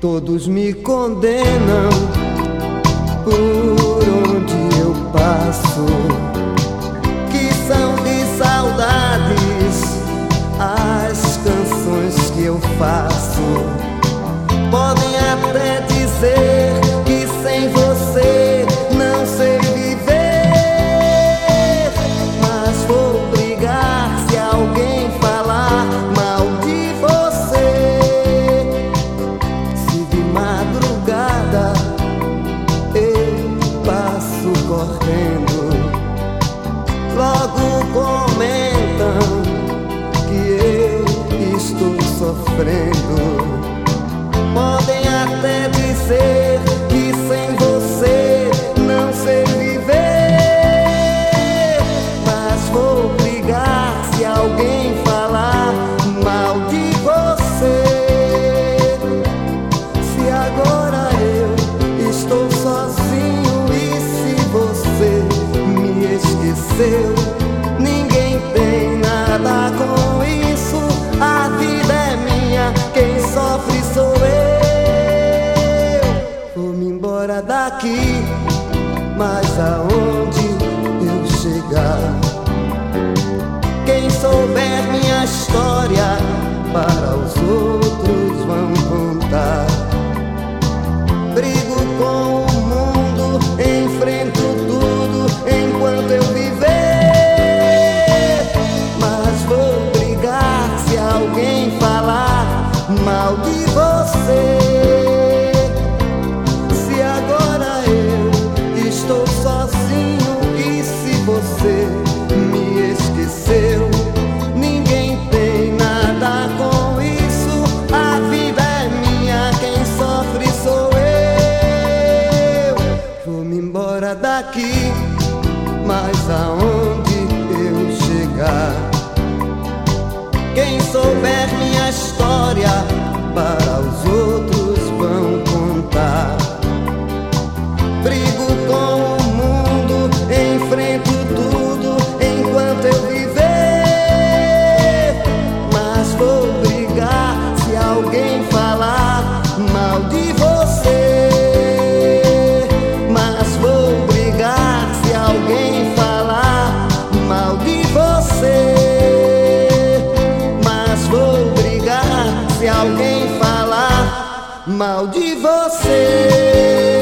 Todos me condenam por onde eu passo. Que são de saudades as canções que eu faço. geen aqui. embora daqui, mas aonde? você. Mas vou brigar se alguém falar mal de você.